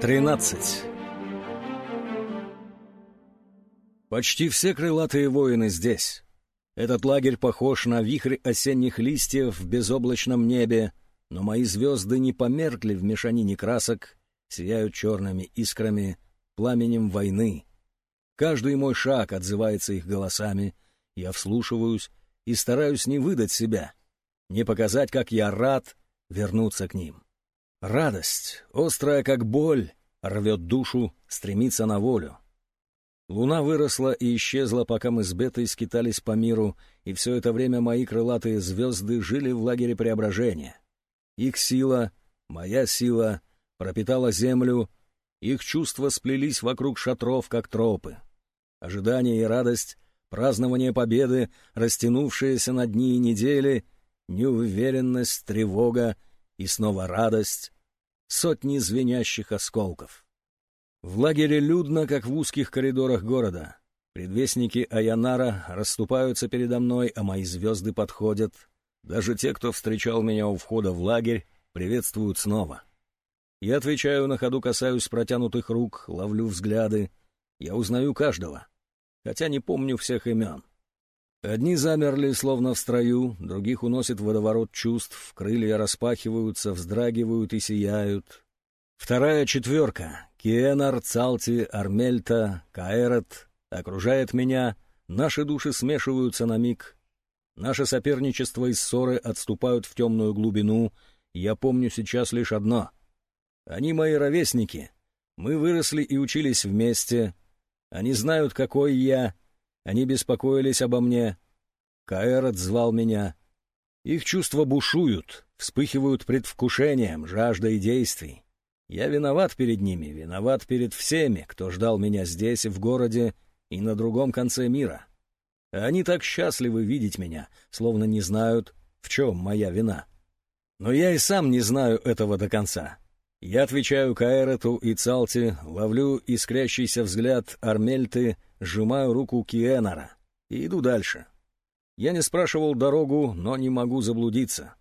13. Почти все крылатые воины здесь. Этот лагерь похож на вихрь осенних листьев в безоблачном небе, но мои звезды не померкли в мешанине красок, сияют черными искрами, пламенем войны. Каждый мой шаг отзывается их голосами, я вслушиваюсь и стараюсь не выдать себя, не показать, как я рад вернуться к ним. Радость, острая как боль, рвет душу, стремится на волю. Луна выросла и исчезла, пока мы с Бетой скитались по миру, и все это время мои крылатые звезды жили в лагере преображения. Их сила, моя сила, пропитала землю, их чувства сплелись вокруг шатров, как тропы. Ожидание и радость, празднование победы, растянувшиеся на дни и недели, неуверенность, тревога — и снова радость, сотни звенящих осколков. В лагере людно, как в узких коридорах города. Предвестники Аянара расступаются передо мной, а мои звезды подходят. Даже те, кто встречал меня у входа в лагерь, приветствуют снова. Я отвечаю на ходу, касаюсь протянутых рук, ловлю взгляды. Я узнаю каждого, хотя не помню всех имен. Одни замерли, словно в строю, других уносит водоворот чувств, крылья распахиваются, вздрагивают и сияют. Вторая четверка — Киенар, Цалти, Армельта, Каэрот — окружает меня, наши души смешиваются на миг. Наше соперничество и ссоры отступают в темную глубину, я помню сейчас лишь одно. Они мои ровесники, мы выросли и учились вместе, они знают, какой я — они беспокоились обо мне. Каэрот звал меня. Их чувства бушуют, вспыхивают предвкушением, жаждой действий. Я виноват перед ними, виноват перед всеми, кто ждал меня здесь, в городе и на другом конце мира. Они так счастливы видеть меня, словно не знают, в чем моя вина. Но я и сам не знаю этого до конца. Я отвечаю Каэрету и Цалти, ловлю искрящийся взгляд Армельты, сжимаю руку Киэнара и иду дальше. Я не спрашивал дорогу, но не могу заблудиться.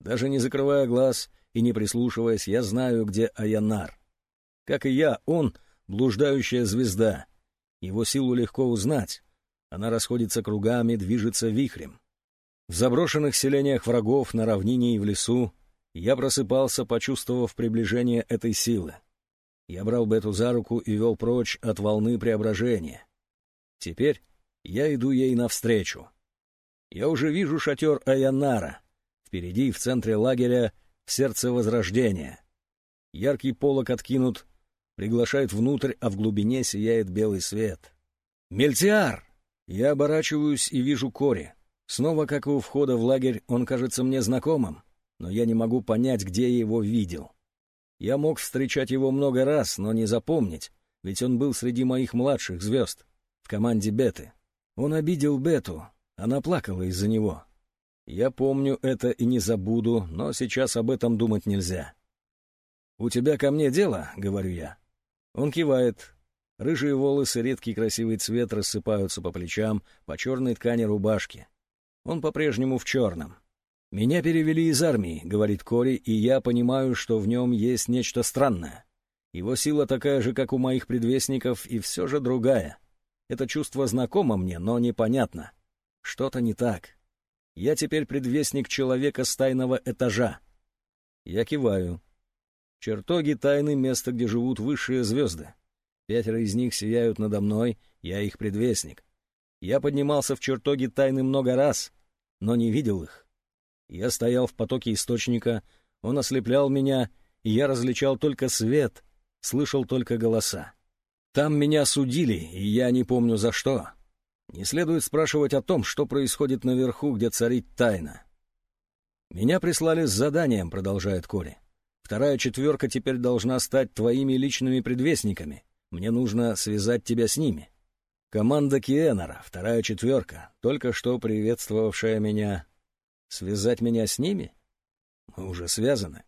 Даже не закрывая глаз и не прислушиваясь, я знаю, где Аянар. Как и я, он — блуждающая звезда. Его силу легко узнать. Она расходится кругами, движется вихрем. В заброшенных селениях врагов на равнине и в лесу я просыпался, почувствовав приближение этой силы. Я брал Бету за руку и вел прочь от волны преображения. Теперь я иду ей навстречу. Я уже вижу шатер Аянара. Впереди, в центре лагеря, в сердце возрождения. Яркий полог откинут, приглашает внутрь, а в глубине сияет белый свет. «Мельтиар!» Я оборачиваюсь и вижу Кори. Снова, как и у входа в лагерь, он кажется мне знакомым но я не могу понять, где я его видел. Я мог встречать его много раз, но не запомнить, ведь он был среди моих младших звезд, в команде Беты. Он обидел Бету, она плакала из-за него. Я помню это и не забуду, но сейчас об этом думать нельзя. «У тебя ко мне дело?» — говорю я. Он кивает. Рыжие волосы, редкий красивый цвет рассыпаются по плечам, по черной ткани рубашки. Он по-прежнему в черном. «Меня перевели из армии», — говорит Кори, — «и я понимаю, что в нем есть нечто странное. Его сила такая же, как у моих предвестников, и все же другая. Это чувство знакомо мне, но непонятно. Что-то не так. Я теперь предвестник человека с тайного этажа». Я киваю. Чертоги тайны — место, где живут высшие звезды. Пятеро из них сияют надо мной, я их предвестник. Я поднимался в чертоги тайны много раз, но не видел их. Я стоял в потоке источника, он ослеплял меня, и я различал только свет, слышал только голоса. Там меня судили, и я не помню за что. Не следует спрашивать о том, что происходит наверху, где царит тайна. «Меня прислали с заданием», — продолжает Кори. «Вторая четверка теперь должна стать твоими личными предвестниками. Мне нужно связать тебя с ними». Команда Киэнера, вторая четверка, только что приветствовавшая меня, Связать меня с ними? Мы уже связаны.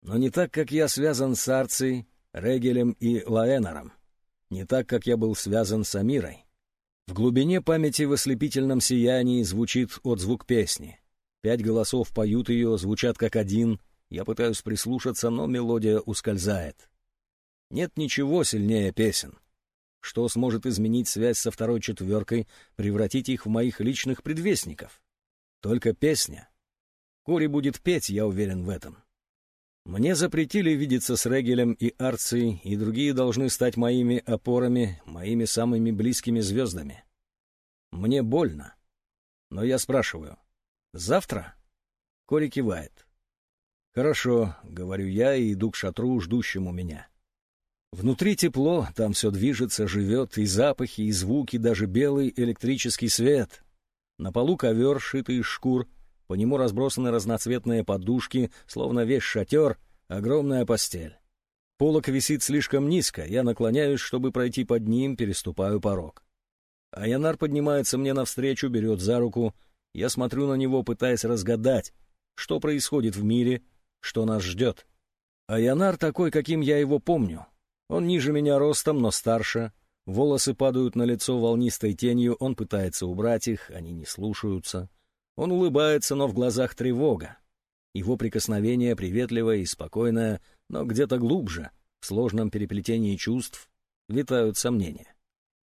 Но не так, как я связан с Арцией, Регелем и Лаэнором. Не так, как я был связан с Амирой. В глубине памяти в ослепительном сиянии звучит отзвук песни. Пять голосов поют ее, звучат как один. Я пытаюсь прислушаться, но мелодия ускользает. Нет ничего сильнее песен. Что сможет изменить связь со второй четверкой, превратить их в моих личных предвестников? Только песня. Кори будет петь, я уверен в этом. Мне запретили видеться с Регелем и Арцией, и другие должны стать моими опорами, моими самыми близкими звездами. Мне больно. Но я спрашиваю, завтра? Кори кивает. «Хорошо», — говорю я и иду к шатру, ждущему меня. Внутри тепло, там все движется, живет, и запахи, и звуки, даже белый электрический свет. На полу ковер, шитый из шкур, по нему разбросаны разноцветные подушки, словно весь шатер, огромная постель. Полок висит слишком низко, я наклоняюсь, чтобы пройти под ним, переступаю порог. Аянар поднимается мне навстречу, берет за руку. Я смотрю на него, пытаясь разгадать, что происходит в мире, что нас ждет. Аянар такой, каким я его помню. Он ниже меня ростом, но старше. Волосы падают на лицо волнистой тенью, он пытается убрать их, они не слушаются. Он улыбается, но в глазах тревога. Его прикосновение приветливое и спокойное, но где-то глубже, в сложном переплетении чувств, витают сомнения.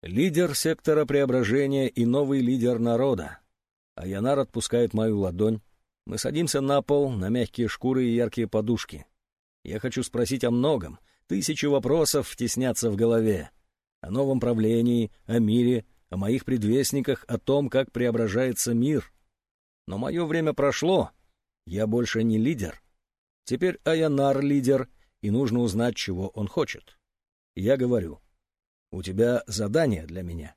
Лидер сектора преображения и новый лидер народа. Аянар отпускает мою ладонь. Мы садимся на пол, на мягкие шкуры и яркие подушки. Я хочу спросить о многом — Тысячи вопросов теснятся в голове. О новом правлении, о мире, о моих предвестниках, о том, как преображается мир. Но мое время прошло. Я больше не лидер. Теперь Аянар лидер, и нужно узнать, чего он хочет. Я говорю, у тебя задание для меня.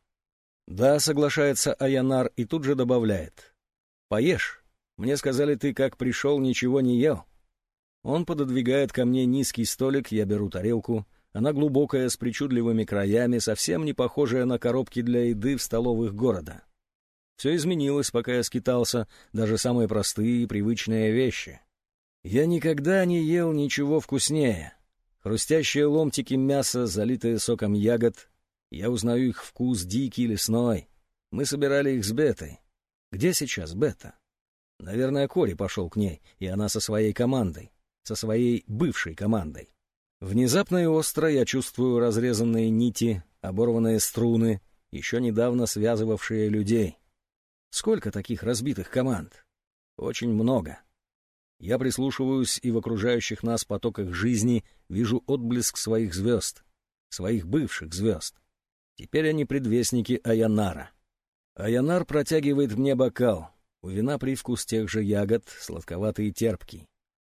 Да, соглашается Аянар и тут же добавляет. Поешь. Мне сказали, ты как пришел, ничего не ел. Он пододвигает ко мне низкий столик, я беру тарелку. Она глубокая, с причудливыми краями, совсем не похожая на коробки для еды в столовых города. Все изменилось, пока я скитался, даже самые простые и привычные вещи. Я никогда не ел ничего вкуснее. Хрустящие ломтики мяса, залитые соком ягод. Я узнаю их вкус дикий, лесной. Мы собирали их с Бетой. Где сейчас Бета? Наверное, Кори пошел к ней, и она со своей командой со своей бывшей командой. Внезапно и остро я чувствую разрезанные нити, оборванные струны, еще недавно связывавшие людей. Сколько таких разбитых команд? Очень много. Я прислушиваюсь и в окружающих нас потоках жизни вижу отблеск своих звезд, своих бывших звезд. Теперь они предвестники Аянара. Аянар протягивает мне бокал. У вина привкус тех же ягод, сладковатый и терпкий.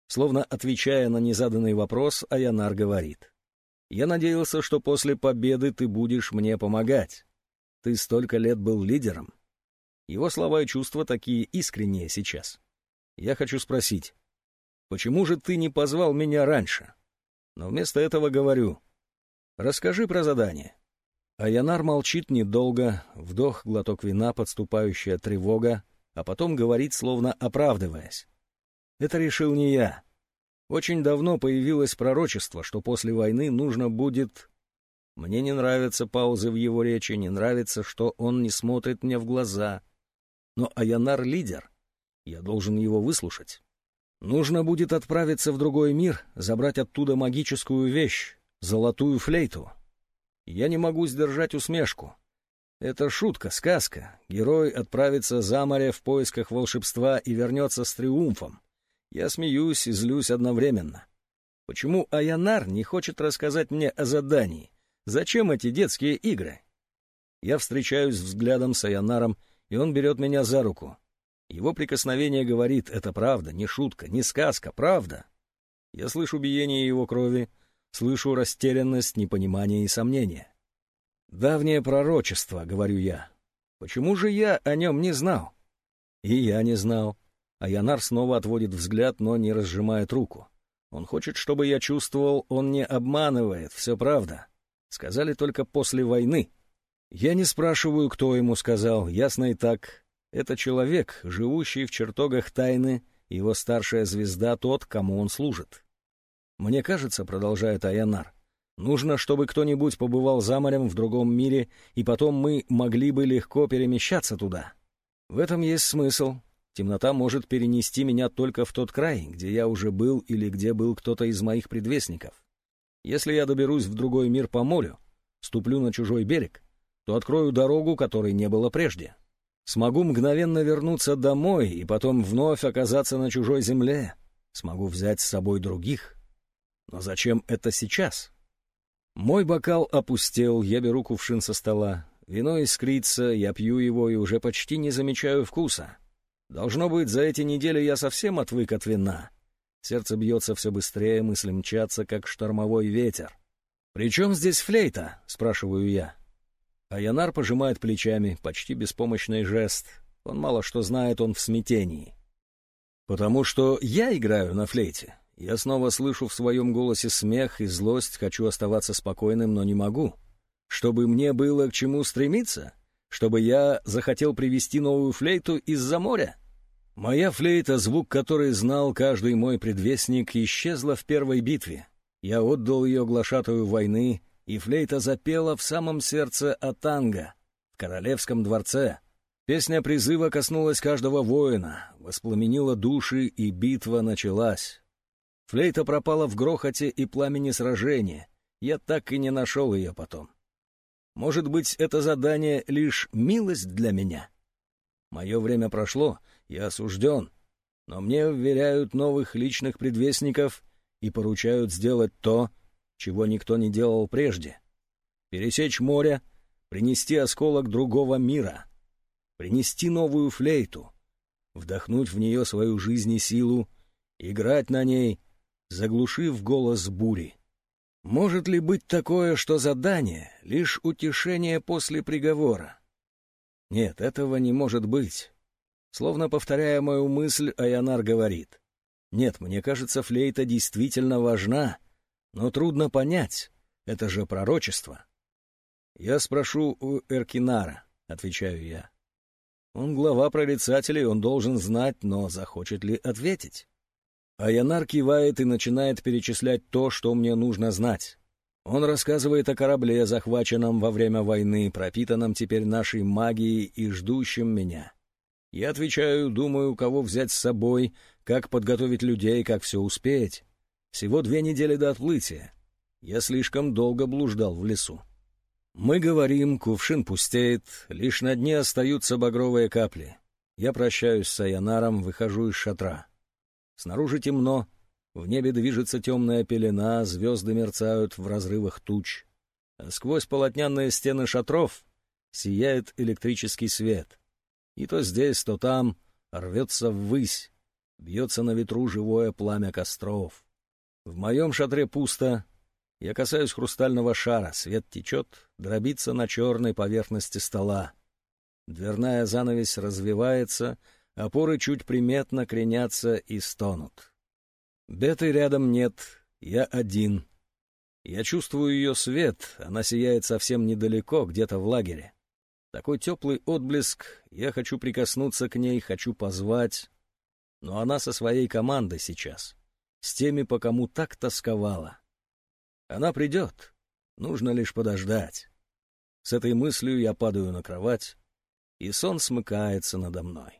Словно отвечая на незаданный вопрос, Аянар говорит. «Я надеялся, что после победы ты будешь мне помогать. Ты столько лет был лидером». Его слова и чувства такие искренние сейчас. Я хочу спросить, почему же ты не позвал меня раньше? Но вместо этого говорю, расскажи про задание. Аянар молчит недолго, вдох, глоток вина, подступающая тревога, а потом говорит, словно оправдываясь. Это решил не я. Очень давно появилось пророчество, что после войны нужно будет... Мне не нравятся паузы в его речи, не нравится, что он не смотрит мне в глаза. Но Аянар — лидер. Я должен его выслушать. Нужно будет отправиться в другой мир, забрать оттуда магическую вещь, золотую флейту. Я не могу сдержать усмешку. Это шутка, сказка. Герой отправится за море в поисках волшебства и вернется с триумфом. Я смеюсь и злюсь одновременно. Почему Аянар не хочет рассказать мне о задании? Зачем эти детские игры? Я встречаюсь взглядом с Аянаром, и он берет меня за руку. Его прикосновение говорит, это правда, не шутка, не сказка, правда. Я слышу биение его крови, слышу растерянность, непонимание и сомнение. «Давнее пророчество», — говорю я. «Почему же я о нем не знал?» И я не знал. А Янар снова отводит взгляд, но не разжимает руку. Он хочет, чтобы я чувствовал, он не обманывает, все правда. Сказали только после войны. Я не спрашиваю, кто ему сказал, ясно и так. Это человек, живущий в чертогах тайны, его старшая звезда тот, кому он служит. Мне кажется, продолжает Аянар, нужно, чтобы кто-нибудь побывал за морем в другом мире, и потом мы могли бы легко перемещаться туда. В этом есть смысл, Темнота может перенести меня только в тот край, где я уже был или где был кто-то из моих предвестников. Если я доберусь в другой мир по морю, ступлю на чужой берег, то открою дорогу, которой не было прежде. Смогу мгновенно вернуться домой и потом вновь оказаться на чужой земле. Смогу взять с собой других. Но зачем это сейчас? Мой бокал опустел, я беру кувшин со стола. Вино искрится, я пью его и уже почти не замечаю вкуса. Должно быть, за эти недели я совсем отвык от вина. Сердце бьется все быстрее, мысли мчатся, как штормовой ветер. «При чем здесь флейта?» — спрашиваю я. А Янар пожимает плечами, почти беспомощный жест. Он мало что знает, он в смятении. «Потому что я играю на флейте. Я снова слышу в своем голосе смех и злость, хочу оставаться спокойным, но не могу. Чтобы мне было к чему стремиться? Чтобы я захотел привести новую флейту из-за моря? Моя флейта, звук которой знал каждый мой предвестник, исчезла в первой битве. Я отдал ее глашатую войны, и флейта запела в самом сердце Атанга, в королевском дворце. Песня призыва коснулась каждого воина, воспламенила души, и битва началась. Флейта пропала в грохоте и пламени сражения. Я так и не нашел ее потом. Может быть, это задание лишь милость для меня? Мое время прошло, я осужден, но мне вверяют новых личных предвестников и поручают сделать то, чего никто не делал прежде. Пересечь море, принести осколок другого мира, принести новую флейту, вдохнуть в нее свою жизнь и силу, играть на ней — заглушив голос бури. Может ли быть такое, что задание — лишь утешение после приговора? Нет, этого не может быть. Словно повторяя мою мысль, Аянар говорит. Нет, мне кажется, флейта действительно важна, но трудно понять, это же пророчество. Я спрошу у Эркинара, отвечаю я. Он глава прорицателей, он должен знать, но захочет ли ответить? Аянар кивает и начинает перечислять то, что мне нужно знать. Он рассказывает о корабле, захваченном во время войны, пропитанном теперь нашей магией и ждущем меня. Я отвечаю, думаю, кого взять с собой, как подготовить людей, как все успеть. Всего две недели до отплытия. Я слишком долго блуждал в лесу. Мы говорим, кувшин пустеет, лишь на дне остаются багровые капли. Я прощаюсь с Аянаром, выхожу из шатра. Снаружи темно, в небе движется темная пелена, звезды мерцают в разрывах туч. А сквозь полотняные стены шатров сияет электрический свет. И то здесь, то там рвется ввысь, бьется на ветру живое пламя костров. В моем шатре пусто. Я касаюсь хрустального шара, свет течет, дробится на черной поверхности стола. Дверная занавесь развивается — Опоры чуть приметно кренятся и стонут. Беты рядом нет, я один. Я чувствую ее свет, она сияет совсем недалеко, где-то в лагере. Такой теплый отблеск, я хочу прикоснуться к ней, хочу позвать. Но она со своей командой сейчас, с теми, по кому так тосковала. Она придет, нужно лишь подождать. С этой мыслью я падаю на кровать, и сон смыкается надо мной.